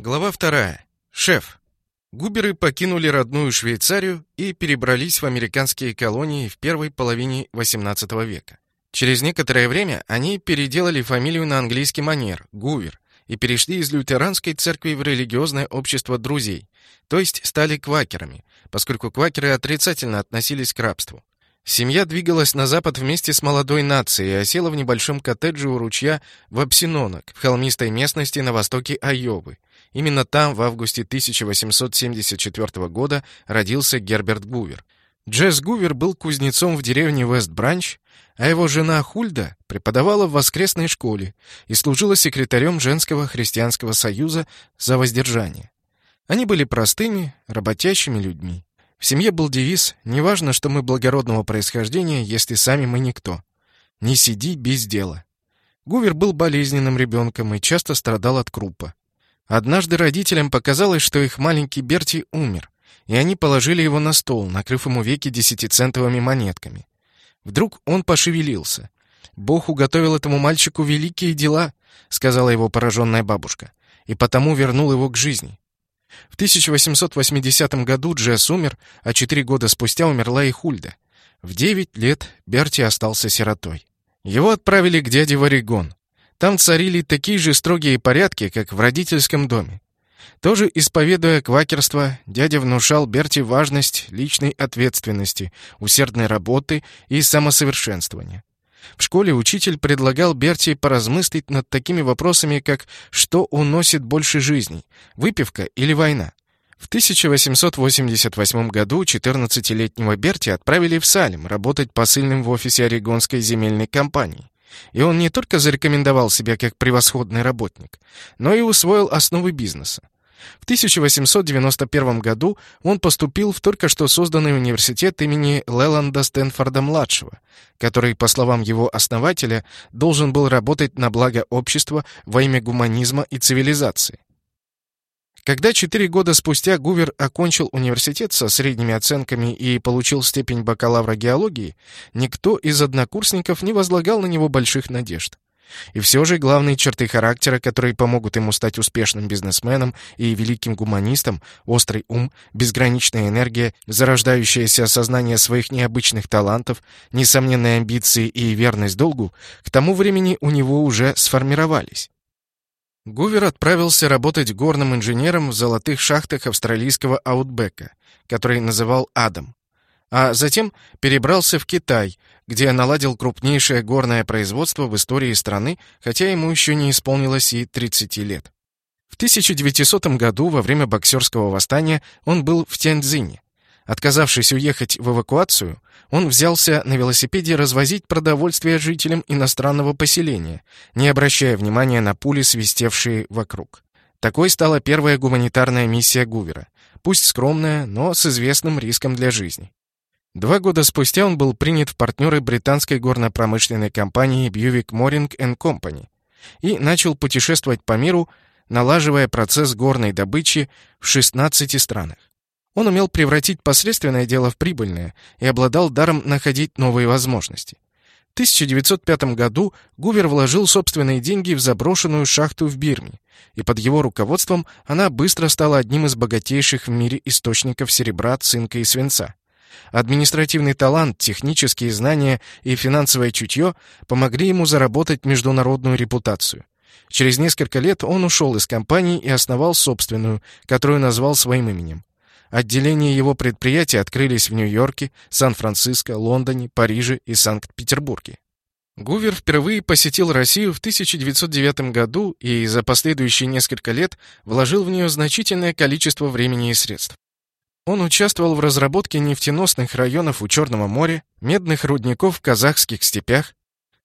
Глава вторая. Шеф. Губеры покинули родную Швейцарию и перебрались в американские колонии в первой половине XVIII века. Через некоторое время они переделали фамилию на английский манер – Гувер, и перешли из лютеранской церкви в религиозное общество друзей, то есть стали квакерами, поскольку квакеры отрицательно относились к рабству. Семья двигалась на запад вместе с молодой нацией и осела в небольшом коттедже у ручья Вапсинонок, в холмистой местности на востоке Айовы. Именно там в августе 1874 года родился Герберт Гувер. Джесс Гувер был кузнецом в деревне Вест-Бранч, а его жена Хульда преподавала в воскресной школе и служила секретарем женского христианского союза за воздержание. Они были простыми, работящими людьми. В семье был девиз «Неважно, что мы благородного происхождения, если сами мы никто. Не сиди без дела». Гувер был болезненным ребенком и часто страдал от крупа. Однажды родителям показалось, что их маленький Берти умер, и они положили его на стол, накрыв ему веки десятицентовыми монетками. Вдруг он пошевелился. «Бог уготовил этому мальчику великие дела», — сказала его пораженная бабушка, «и потому вернул его к жизни». В 1880 году Джесс умер, а четыре года спустя умерла и Хульда. В девять лет Берти остался сиротой. Его отправили к дяде в. Там царили такие же строгие порядки, как в родительском доме. Тоже исповедуя квакерство, дядя внушал Берти важность личной ответственности, усердной работы и самосовершенствования. В школе учитель предлагал Берти поразмыслить над такими вопросами, как «что уносит больше жизней? Выпивка или война?» В 1888 году 14-летнего Берти отправили в Салем работать посыльным в офисе Орегонской земельной компании. И он не только зарекомендовал себя как превосходный работник, но и усвоил основы бизнеса. В 1891 году он поступил в только что созданный университет имени Леланда Стэнфорда-младшего, который, по словам его основателя, должен был работать на благо общества во имя гуманизма и цивилизации. Когда четыре года спустя Гувер окончил университет со средними оценками и получил степень бакалавра геологии, никто из однокурсников не возлагал на него больших надежд. И все же главные черты характера, которые помогут ему стать успешным бизнесменом и великим гуманистом, острый ум, безграничная энергия, зарождающееся осознание своих необычных талантов, несомненные амбиции и верность долгу, к тому времени у него уже сформировались. Гувер отправился работать горным инженером в золотых шахтах австралийского Аутбека, который называл Адам а затем перебрался в Китай, где наладил крупнейшее горное производство в истории страны, хотя ему еще не исполнилось и 30 лет. В 1900 году, во время боксерского восстания, он был в Тяньцзине. Отказавшись уехать в эвакуацию, он взялся на велосипеде развозить продовольствие жителям иностранного поселения, не обращая внимания на пули, свистевшие вокруг. Такой стала первая гуманитарная миссия Гувера, пусть скромная, но с известным риском для жизни. Два года спустя он был принят в партнеры британской горно-промышленной компании Buick Moring Company и начал путешествовать по миру, налаживая процесс горной добычи в 16 странах. Он умел превратить посредственное дело в прибыльное и обладал даром находить новые возможности. В 1905 году Гувер вложил собственные деньги в заброшенную шахту в Бирме, и под его руководством она быстро стала одним из богатейших в мире источников серебра, цинка и свинца. Административный талант, технические знания и финансовое чутье помогли ему заработать международную репутацию. Через несколько лет он ушел из компании и основал собственную, которую назвал своим именем. Отделения его предприятия открылись в Нью-Йорке, Сан-Франциско, Лондоне, Париже и Санкт-Петербурге. Гувер впервые посетил Россию в 1909 году и за последующие несколько лет вложил в нее значительное количество времени и средств. Он участвовал в разработке нефтеносных районов у Черного моря, медных рудников в казахских степях,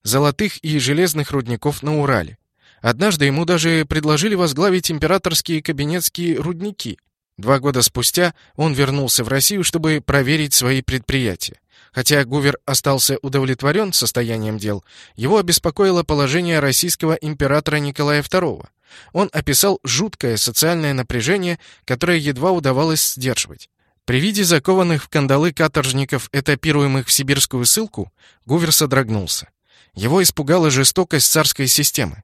золотых и железных рудников на Урале. Однажды ему даже предложили возглавить императорские кабинетские рудники. Два года спустя он вернулся в Россию, чтобы проверить свои предприятия. Хотя Гувер остался удовлетворен состоянием дел, его обеспокоило положение российского императора Николая II. Он описал жуткое социальное напряжение, которое едва удавалось сдерживать. При виде закованных в кандалы каторжников, этапируемых в сибирскую ссылку, Гувер содрогнулся. Его испугала жестокость царской системы.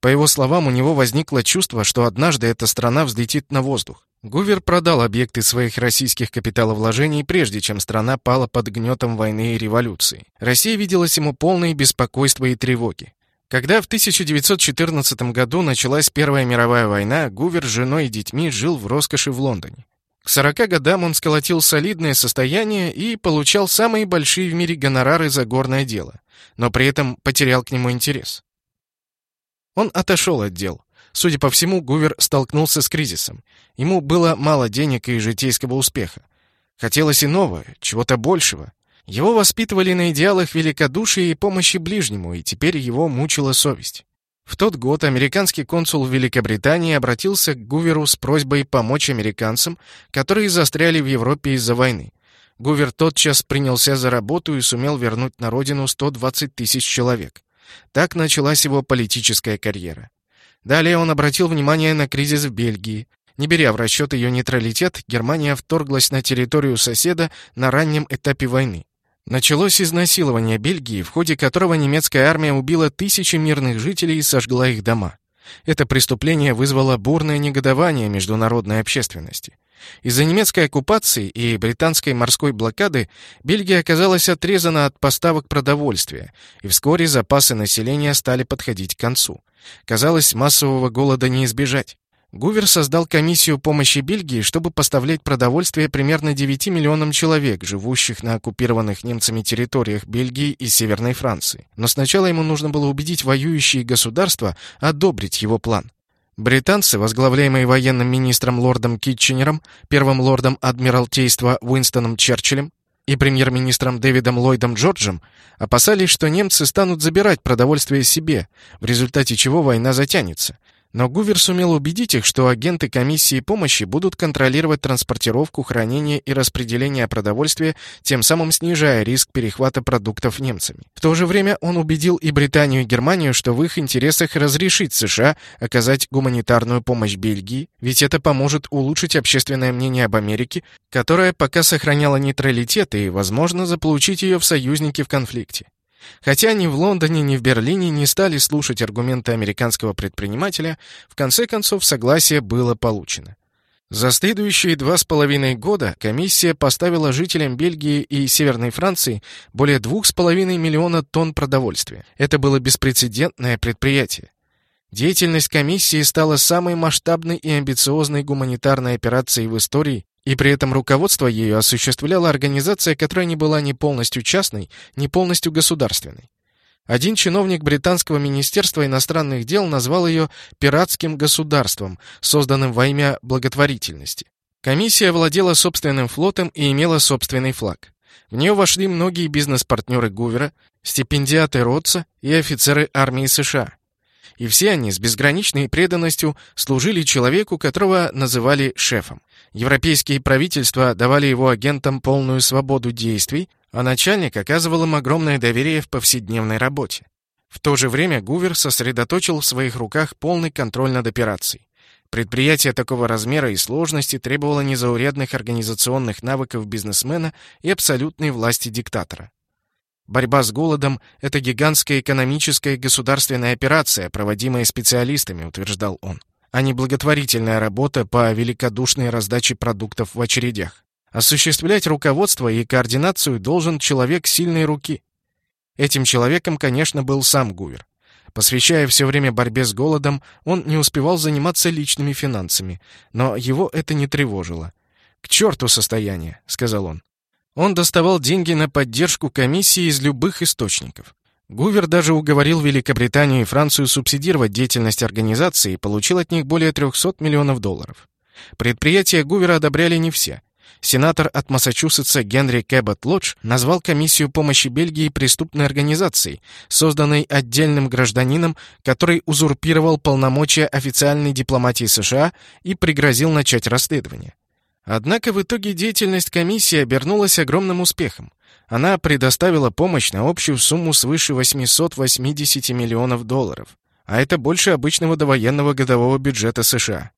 По его словам, у него возникло чувство, что однажды эта страна взлетит на воздух. Гувер продал объекты своих российских капиталовложений, прежде чем страна пала под гнетом войны и революции. Россия виделась ему полной беспокойства и тревоги. Когда в 1914 году началась Первая мировая война, Гувер с женой и детьми жил в роскоши в Лондоне. К 40 годам он сколотил солидное состояние и получал самые большие в мире гонорары за горное дело, но при этом потерял к нему интерес. Он отошел от дел. Судя по всему, Гувер столкнулся с кризисом. Ему было мало денег и житейского успеха. Хотелось иного, чего-то большего. Его воспитывали на идеалах великодушия и помощи ближнему, и теперь его мучила совесть. В тот год американский консул в Великобритании обратился к Гуверу с просьбой помочь американцам, которые застряли в Европе из-за войны. Гувер тотчас принялся за работу и сумел вернуть на родину 120 тысяч человек. Так началась его политическая карьера. Далее он обратил внимание на кризис в Бельгии. Не беря в расчет ее нейтралитет, Германия вторглась на территорию соседа на раннем этапе войны. Началось изнасилование Бельгии, в ходе которого немецкая армия убила тысячи мирных жителей и сожгла их дома. Это преступление вызвало бурное негодование международной общественности. Из-за немецкой оккупации и британской морской блокады Бельгия оказалась отрезана от поставок продовольствия, и вскоре запасы населения стали подходить к концу. Казалось, массового голода не избежать. Гувер создал комиссию помощи Бельгии, чтобы поставлять продовольствие примерно 9 миллионам человек, живущих на оккупированных немцами территориях Бельгии и Северной Франции. Но сначала ему нужно было убедить воюющие государства одобрить его план. Британцы, возглавляемые военным министром лордом Китченером, первым лордом Адмиралтейства Уинстоном Черчиллем и премьер-министром Дэвидом Ллойдом Джорджем, опасались, что немцы станут забирать продовольствие себе, в результате чего война затянется, но Гувер сумел убедить их, что агенты комиссии помощи будут контролировать транспортировку, хранение и распределение продовольствия, тем самым снижая риск перехвата продуктов немцами. В то же время он убедил и Британию, и Германию, что в их интересах разрешить США оказать гуманитарную помощь Бельгии, ведь это поможет улучшить общественное мнение об Америке, которая пока сохраняла нейтралитет и, возможно, заполучить ее в союзники в конфликте. Хотя ни в Лондоне, ни в Берлине не стали слушать аргументы американского предпринимателя, в конце концов согласие было получено. За следующие два с половиной года комиссия поставила жителям Бельгии и Северной Франции более двух с половиной миллиона тонн продовольствия. Это было беспрецедентное предприятие. Деятельность комиссии стала самой масштабной и амбициозной гуманитарной операцией в истории и при этом руководство ею осуществляла организация, которая не была ни полностью частной, ни полностью государственной. Один чиновник британского министерства иностранных дел назвал ее «пиратским государством», созданным во имя благотворительности. Комиссия владела собственным флотом и имела собственный флаг. В нее вошли многие бизнес-партнеры Гувера, стипендиаты Ротса и офицеры армии США. И все они с безграничной преданностью служили человеку, которого называли шефом. Европейские правительства давали его агентам полную свободу действий, а начальник оказывал им огромное доверие в повседневной работе. В то же время Гувер сосредоточил в своих руках полный контроль над операцией. Предприятие такого размера и сложности требовало незаурядных организационных навыков бизнесмена и абсолютной власти диктатора. Борьба с голодом — это гигантская экономическая и государственная операция, проводимая специалистами, утверждал он а не благотворительная работа по великодушной раздаче продуктов в очередях. Осуществлять руководство и координацию должен человек сильной руки. Этим человеком, конечно, был сам Гувер. Посвящая все время борьбе с голодом, он не успевал заниматься личными финансами, но его это не тревожило. «К черту состояние», — сказал он. Он доставал деньги на поддержку комиссии из любых источников. Гувер даже уговорил Великобританию и Францию субсидировать деятельность организации и получил от них более 300 миллионов долларов. Предприятия Гувера одобряли не все. Сенатор от Массачусетса Генри Кэббот Лодж назвал комиссию помощи Бельгии преступной организацией, созданной отдельным гражданином, который узурпировал полномочия официальной дипломатии США и пригрозил начать расследование. Однако в итоге деятельность комиссии обернулась огромным успехом. Она предоставила помощь на общую сумму свыше 880 миллионов долларов, а это больше обычного довоенного годового бюджета США.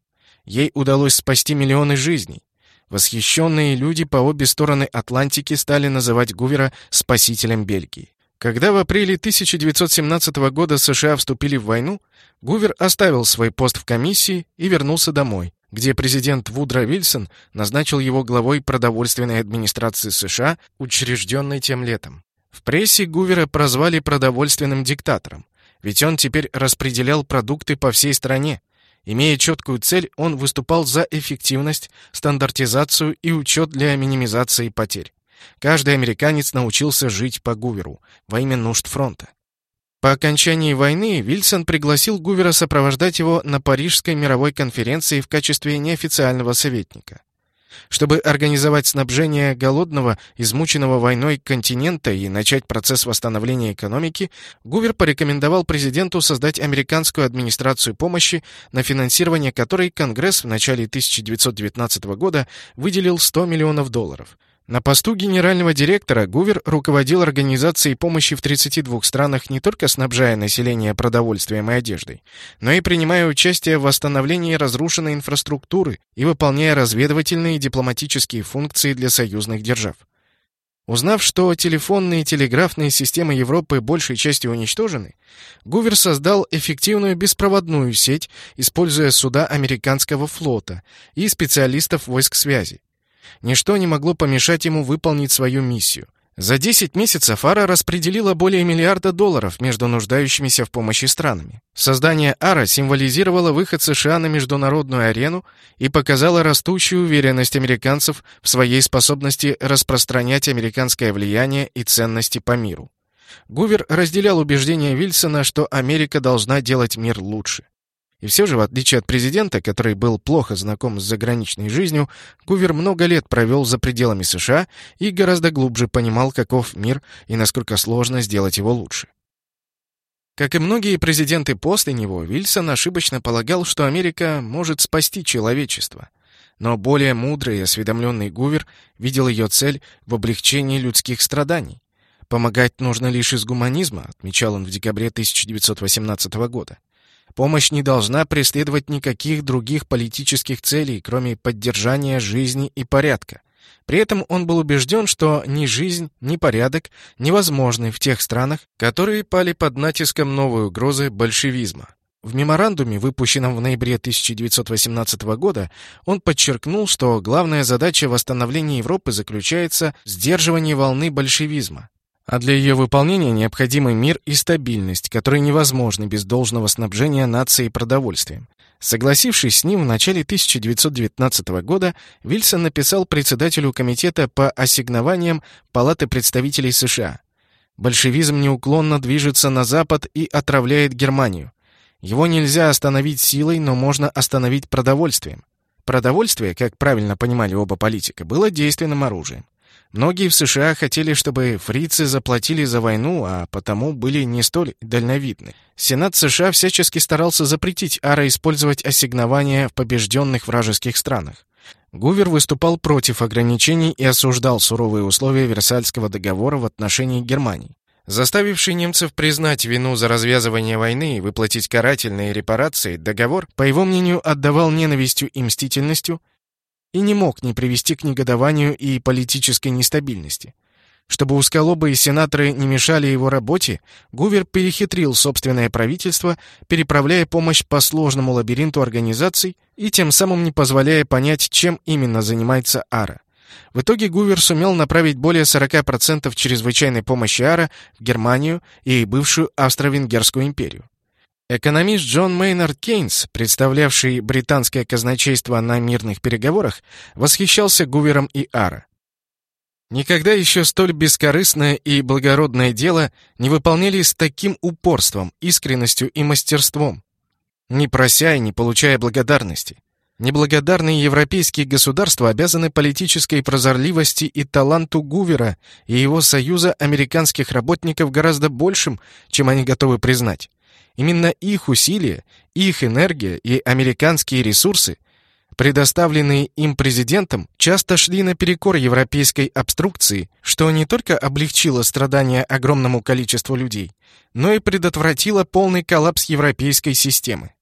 Ей удалось спасти миллионы жизней. Восхищенные люди по обе стороны Атлантики стали называть Гувера «спасителем Бельгии». Когда в апреле 1917 года США вступили в войну, Гувер оставил свой пост в комиссии и вернулся домой, где президент Вудро Вильсон назначил его главой продовольственной администрации США, учрежденной тем летом. В прессе Гувера прозвали продовольственным диктатором, ведь он теперь распределял продукты по всей стране. Имея четкую цель, он выступал за эффективность, стандартизацию и учет для минимизации потерь. Каждый американец научился жить по Гуверу во имя нужд фронта. По окончании войны Вильсон пригласил Гувера сопровождать его на Парижской мировой конференции в качестве неофициального советника. Чтобы организовать снабжение голодного, измученного войной континента и начать процесс восстановления экономики, Гувер порекомендовал президенту создать американскую администрацию помощи, на финансирование которой Конгресс в начале 1919 года выделил 100 миллионов долларов – на посту генерального директора Гувер руководил организацией помощи в 32 странах не только снабжая население продовольствием и одеждой, но и принимая участие в восстановлении разрушенной инфраструктуры и выполняя разведывательные и дипломатические функции для союзных держав. Узнав, что телефонные и телеграфные системы Европы большей частью уничтожены, Гувер создал эффективную беспроводную сеть, используя суда американского флота и специалистов войск связи. Ничто не могло помешать ему выполнить свою миссию. За 10 месяцев АРА распределила более миллиарда долларов между нуждающимися в помощи странами. Создание АРА символизировало выход США на международную арену и показало растущую уверенность американцев в своей способности распространять американское влияние и ценности по миру. Гувер разделял убеждение Вильсона, что Америка должна делать мир лучше. И все же, в отличие от президента, который был плохо знаком с заграничной жизнью, Гувер много лет провел за пределами США и гораздо глубже понимал, каков мир и насколько сложно сделать его лучше. Как и многие президенты после него, Вильсон ошибочно полагал, что Америка может спасти человечество. Но более мудрый и осведомленный Гувер видел ее цель в облегчении людских страданий. «Помогать нужно лишь из гуманизма», отмечал он в декабре 1918 года. Помощь не должна преследовать никаких других политических целей, кроме поддержания жизни и порядка. При этом он был убежден, что ни жизнь, ни порядок невозможны в тех странах, которые пали под натиском новой угрозы большевизма. В меморандуме, выпущенном в ноябре 1918 года, он подчеркнул, что главная задача восстановления Европы заключается в сдерживании волны большевизма, а для ее выполнения необходимы мир и стабильность, которые невозможны без должного снабжения нации продовольствием. Согласившись с ним в начале 1919 года, Вильсон написал председателю комитета по ассигнованиям Палаты представителей США. Большевизм неуклонно движется на запад и отравляет Германию. Его нельзя остановить силой, но можно остановить продовольствием. Продовольствие, как правильно понимали оба политика, было действенным оружием. Многие в США хотели, чтобы фрицы заплатили за войну, а потому были не столь дальновидны. Сенат США всячески старался запретить Ара использовать ассигнования в побежденных вражеских странах. Гувер выступал против ограничений и осуждал суровые условия Версальского договора в отношении Германии. Заставивший немцев признать вину за развязывание войны и выплатить карательные репарации, договор, по его мнению, отдавал ненавистью и мстительностью и не мог не привести к негодованию и политической нестабильности. Чтобы узколобые сенаторы не мешали его работе, Гувер перехитрил собственное правительство, переправляя помощь по сложному лабиринту организаций и тем самым не позволяя понять, чем именно занимается Ара. В итоге Гувер сумел направить более 40% чрезвычайной помощи Ара в Германию и бывшую Австро-Венгерскую империю. Экономист Джон Мейнард Кейнс, представлявший британское казначейство на мирных переговорах, восхищался Гувером и Ара. Никогда еще столь бескорыстное и благородное дело не выполняли с таким упорством, искренностью и мастерством, не прося и не получая благодарности. Неблагодарные европейские государства обязаны политической прозорливости и таланту Гувера и его союза американских работников гораздо большим, чем они готовы признать. Именно их усилия, их энергия и американские ресурсы, предоставленные им президентом, часто шли наперекор европейской обструкции, что не только облегчило страдания огромному количеству людей, но и предотвратило полный коллапс европейской системы.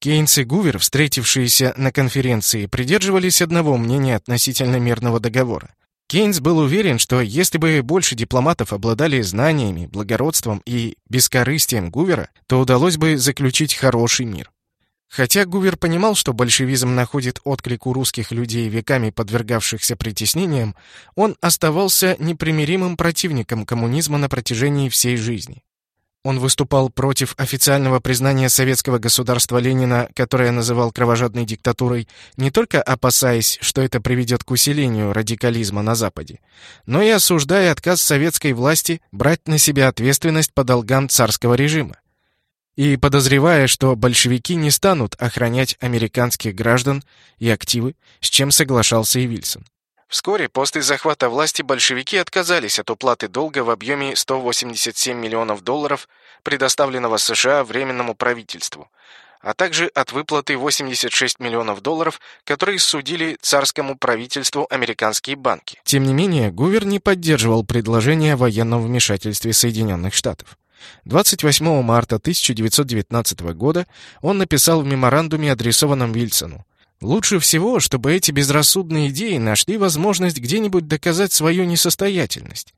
Кейнс и Гувер, встретившиеся на конференции, придерживались одного мнения относительно мирного договора. Кейнс был уверен, что если бы больше дипломатов обладали знаниями, благородством и бескорыстием Гувера, то удалось бы заключить хороший мир. Хотя Гувер понимал, что большевизм находит отклик у русских людей, веками подвергавшихся притеснениям, он оставался непримиримым противником коммунизма на протяжении всей жизни. Он выступал против официального признания советского государства Ленина, которое называл кровожадной диктатурой, не только опасаясь, что это приведет к усилению радикализма на Западе, но и осуждая отказ советской власти брать на себя ответственность по долгам царского режима и подозревая, что большевики не станут охранять американских граждан и активы, с чем соглашался и Вильсон. Вскоре после захвата власти большевики отказались от уплаты долга в объеме 187 миллионов долларов, предоставленного США Временному правительству, а также от выплаты 86 миллионов долларов, которые судили царскому правительству американские банки. Тем не менее, Гувер не поддерживал предложение о военном вмешательстве Соединенных Штатов. 28 марта 1919 года он написал в меморандуме, адресованном Вильсону. «Лучше всего, чтобы эти безрассудные идеи нашли возможность где-нибудь доказать свою несостоятельность».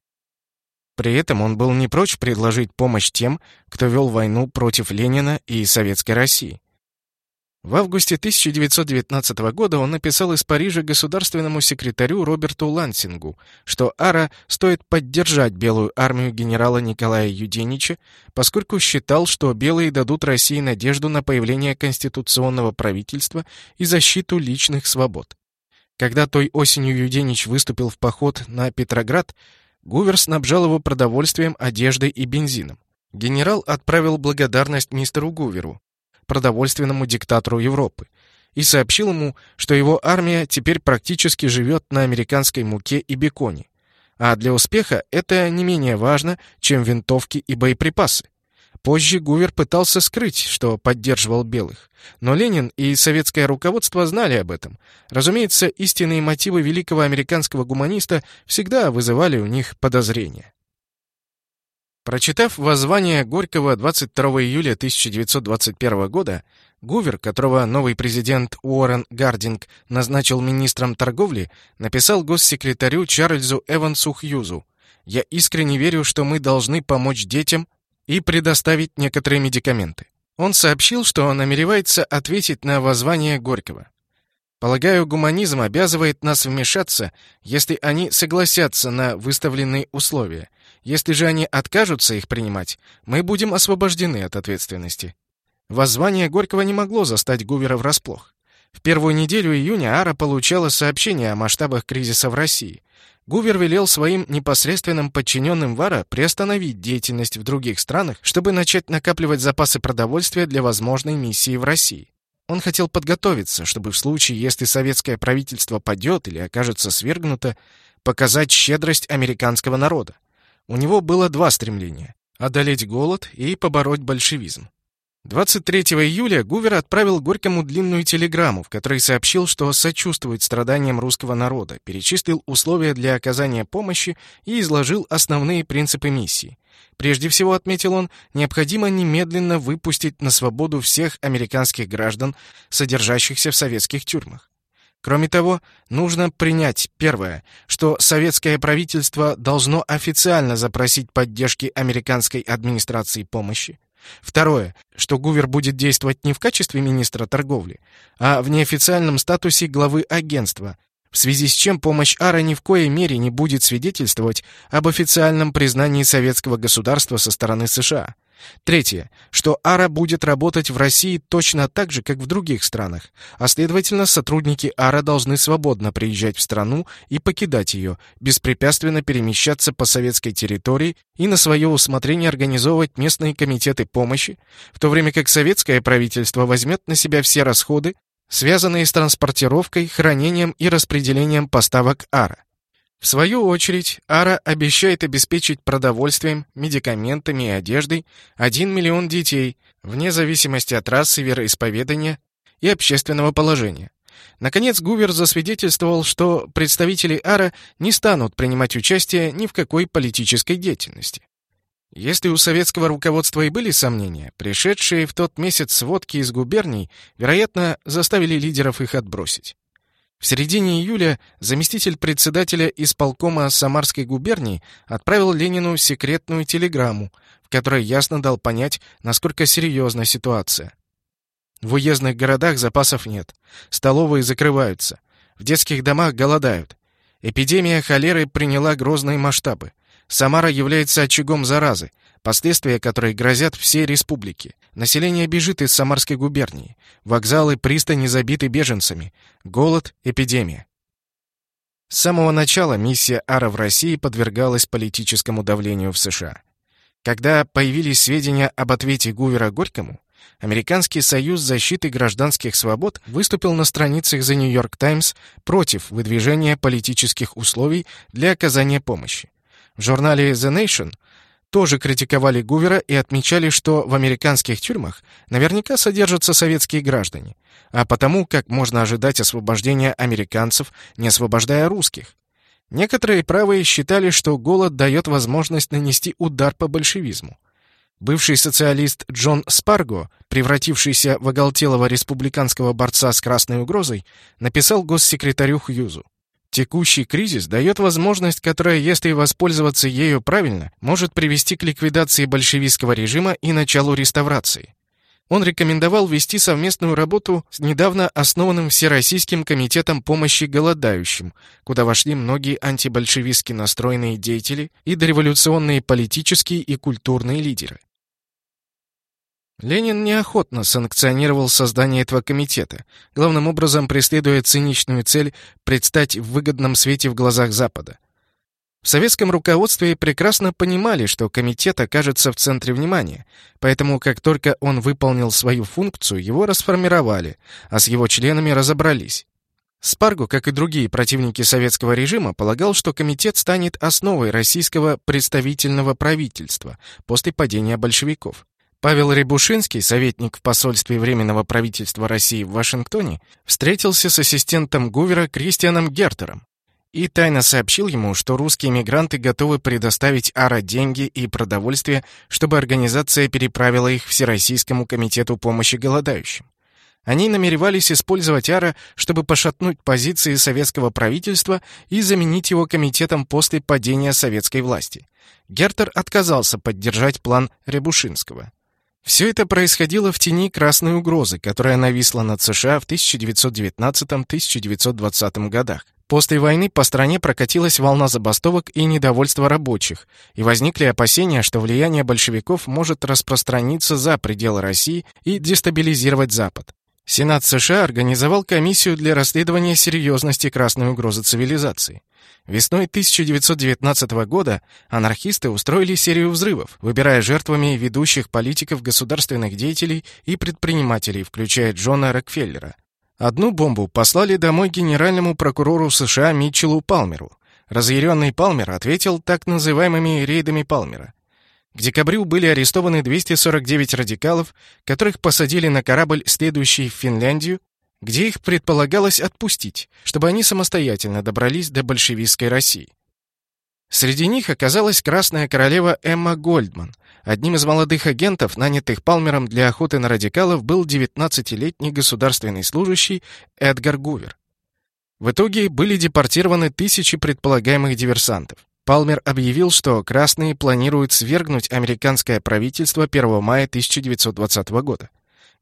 При этом он был не прочь предложить помощь тем, кто вел войну против Ленина и Советской России. В августе 1919 года он написал из Парижа государственному секретарю Роберту Лансингу, что Ара стоит поддержать Белую армию генерала Николая Юденича, поскольку считал, что белые дадут России надежду на появление конституционного правительства и защиту личных свобод. Когда той осенью Юденич выступил в поход на Петроград, Гувер снабжал его продовольствием, одеждой и бензином. Генерал отправил благодарность мистеру Гуверу, продовольственному диктатору Европы, и сообщил ему, что его армия теперь практически живет на американской муке и беконе. А для успеха это не менее важно, чем винтовки и боеприпасы. Позже Гувер пытался скрыть, что поддерживал белых. Но Ленин и советское руководство знали об этом. Разумеется, истинные мотивы великого американского гуманиста всегда вызывали у них подозрения. Прочитав воззвание Горького 22 июля 1921 года, Гувер, которого новый президент Уоррен Гардинг назначил министром торговли, написал госсекретарю Чарльзу Эвансу Хьюзу «Я искренне верю, что мы должны помочь детям и предоставить некоторые медикаменты». Он сообщил, что он намеревается ответить на воззвание Горького. Полагаю, гуманизм обязывает нас вмешаться, если они согласятся на выставленные условия – если же они откажутся их принимать, мы будем освобождены от ответственности. Воззвание Горького не могло застать Гувера врасплох. В первую неделю июня Ара получала сообщение о масштабах кризиса в России. Гувер велел своим непосредственным подчиненным Вара приостановить деятельность в других странах, чтобы начать накапливать запасы продовольствия для возможной миссии в России. Он хотел подготовиться, чтобы в случае, если советское правительство падет или окажется свергнуто, показать щедрость американского народа. У него было два стремления – одолеть голод и побороть большевизм. 23 июля Гувер отправил Горькому длинную телеграмму, в которой сообщил, что сочувствует страданиям русского народа, перечислил условия для оказания помощи и изложил основные принципы миссии. Прежде всего, отметил он, необходимо немедленно выпустить на свободу всех американских граждан, содержащихся в советских тюрьмах. Кроме того, нужно принять, первое, что советское правительство должно официально запросить поддержки американской администрации помощи. Второе, что Гувер будет действовать не в качестве министра торговли, а в неофициальном статусе главы агентства, в связи с чем помощь Ара ни в коей мере не будет свидетельствовать об официальном признании советского государства со стороны США. Третье, что АРА будет работать в России точно так же, как в других странах, а следовательно, сотрудники АРА должны свободно приезжать в страну и покидать ее, беспрепятственно перемещаться по советской территории и на свое усмотрение организовывать местные комитеты помощи, в то время как советское правительство возьмет на себя все расходы, связанные с транспортировкой, хранением и распределением поставок АРА. В свою очередь, Ара обещает обеспечить продовольствием, медикаментами и одеждой 1 миллион детей, вне зависимости от расы, вероисповедания и общественного положения. Наконец, Гувер засвидетельствовал, что представители Ара не станут принимать участие ни в какой политической деятельности. Если у советского руководства и были сомнения, пришедшие в тот месяц сводки из губерний, вероятно, заставили лидеров их отбросить. В середине июля заместитель председателя исполкома Самарской губернии отправил Ленину секретную телеграмму, в которой ясно дал понять, насколько серьезна ситуация. В уездных городах запасов нет, столовые закрываются, в детских домах голодают. Эпидемия холеры приняла грозные масштабы. Самара является очагом заразы, последствия которой грозят всей республике. Население бежит из Самарской губернии. Вокзалы, пристани забиты беженцами. Голод, эпидемия. С самого начала миссия АРА в России подвергалась политическому давлению в США. Когда появились сведения об ответе Гувера Горькому, Американский союз защиты гражданских свобод выступил на страницах The New York Times против выдвижения политических условий для оказания помощи. В журнале The Nation тоже критиковали Гувера и отмечали, что в американских тюрьмах наверняка содержатся советские граждане, а потому как можно ожидать освобождения американцев, не освобождая русских. Некоторые правые считали, что голод дает возможность нанести удар по большевизму. Бывший социалист Джон Спарго, превратившийся в оголтелого республиканского борца с красной угрозой, написал госсекретарю Хьюзу. Текущий кризис дает возможность, которая, если воспользоваться ею правильно, может привести к ликвидации большевистского режима и началу реставрации. Он рекомендовал вести совместную работу с недавно основанным Всероссийским комитетом помощи голодающим, куда вошли многие антибольшевистски настроенные деятели и дореволюционные политические и культурные лидеры. Ленин неохотно санкционировал создание этого комитета, главным образом преследуя циничную цель предстать в выгодном свете в глазах Запада. В советском руководстве прекрасно понимали, что комитет окажется в центре внимания, поэтому как только он выполнил свою функцию, его расформировали, а с его членами разобрались. Спаргу, как и другие противники советского режима, полагал, что комитет станет основой российского представительного правительства после падения большевиков. Павел Рябушинский, советник в посольстве Временного правительства России в Вашингтоне, встретился с ассистентом Гувера Кристианом Гертером и тайно сообщил ему, что русские мигранты готовы предоставить АРА деньги и продовольствие, чтобы организация переправила их Всероссийскому комитету помощи голодающим. Они намеревались использовать АРА, чтобы пошатнуть позиции советского правительства и заменить его комитетом после падения советской власти. Гертер отказался поддержать план Рябушинского. Все это происходило в тени красной угрозы, которая нависла над США в 1919-1920 годах. После войны по стране прокатилась волна забастовок и недовольства рабочих, и возникли опасения, что влияние большевиков может распространиться за пределы России и дестабилизировать Запад. Сенат США организовал комиссию для расследования серьезности красной угрозы цивилизации. Весной 1919 года анархисты устроили серию взрывов, выбирая жертвами ведущих политиков, государственных деятелей и предпринимателей, включая Джона Рокфеллера. Одну бомбу послали домой генеральному прокурору США Митчеллу Палмеру. Разъяренный Палмер ответил так называемыми рейдами Палмера. К декабрю были арестованы 249 радикалов, которых посадили на корабль, следующий в Финляндию, где их предполагалось отпустить, чтобы они самостоятельно добрались до большевистской России. Среди них оказалась красная королева Эмма Гольдман. Одним из молодых агентов, нанятых Палмером для охоты на радикалов, был 19-летний государственный служащий Эдгар Гувер. В итоге были депортированы тысячи предполагаемых диверсантов. Палмер объявил, что красные планируют свергнуть американское правительство 1 мая 1920 года.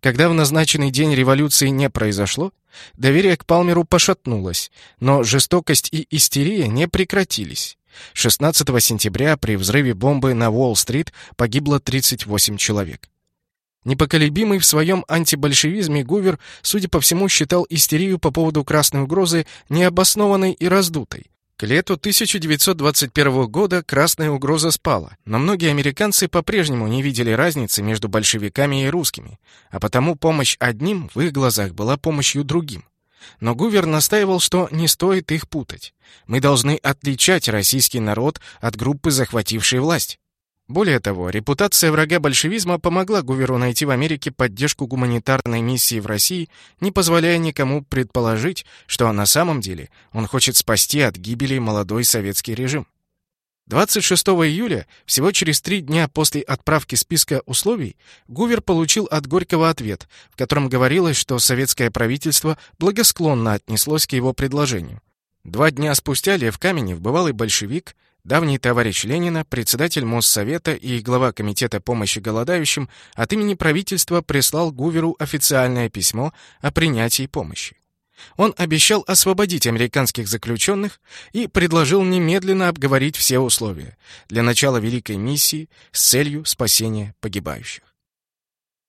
Когда в назначенный день революции не произошло, доверие к Палмеру пошатнулось, но жестокость и истерия не прекратились. 16 сентября при взрыве бомбы на Уолл-стрит погибло 38 человек. Непоколебимый в своем антибольшевизме Гувер, судя по всему, считал истерию по поводу красной угрозы необоснованной и раздутой. К лету 1921 года красная угроза спала, но многие американцы по-прежнему не видели разницы между большевиками и русскими, а потому помощь одним в их глазах была помощью другим. Но Гувер настаивал, что не стоит их путать. Мы должны отличать российский народ от группы, захватившей власть. Более того, репутация врага большевизма помогла Гуверу найти в Америке поддержку гуманитарной миссии в России, не позволяя никому предположить, что на самом деле он хочет спасти от гибели молодой советский режим. 26 июля, всего через три дня после отправки списка условий, Гувер получил от Горького ответ, в котором говорилось, что советское правительство благосклонно отнеслось к его предложению. Два дня спустя Лев Каменев, бывалый большевик, давний товарищ Ленина, председатель Моссовета и глава Комитета помощи голодающим, от имени правительства прислал Гуверу официальное письмо о принятии помощи. Он обещал освободить американских заключенных и предложил немедленно обговорить все условия для начала великой миссии с целью спасения погибающих.